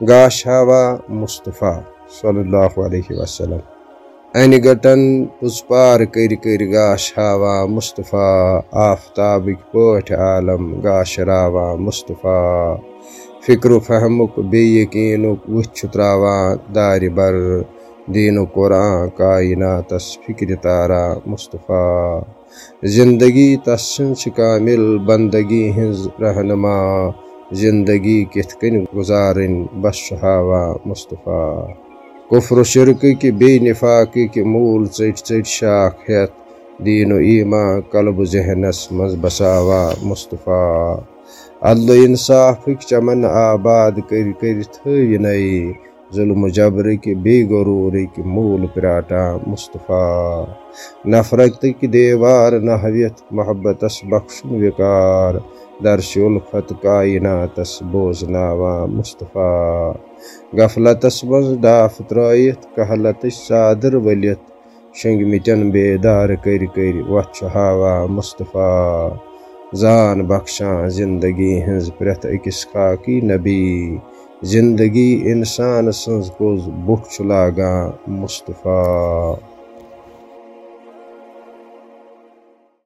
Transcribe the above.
گاشاوا مصطفیٰ صلی اللہ علیہ وسلم۔ انہ گٹن پار کر کر گاش ہاوا مصطفیٰ، آفتابک پٹ عالم گاش راوا مصطفیٰ۔ فکر و فہمک بے یقینک وچھ تراوان دار بر۔ دین و قرآن کائناتس فکر تارا مصطفیٰ۔ زندگی تس کامل، بندگی ہز رہنما۔ زندگی کتھ کن گزارن بس ہاوا مصطفیٰ. کفر و شرک کہ بے نفاقی کہ مول ژٹ ژٹ شاخ ہیت، دین و ایما قلب ذہنس مز بساوا مصطفیٰ. عدل و انصافک چمن آباد کر کر تھئی ظلم و جبرک بے غرورک مول پراٹا مصطفیٰ۔ نفرت کی دیوار نحویت محبتس بخشن وکار درش الفت کائناتس بوزناوا مصطفیٰ۔ غفلتس مز ڈاف ترائت کہلت صادر ولت شنگ مٹن بیدار کر کر وچھ ہاوا مصطفیٰ۔ زان بخشان زندگی ہنز پرت اکس خاکی نبی۔ زندگی انسان سنز کوز بٹ لاگان مصطفیٰ۔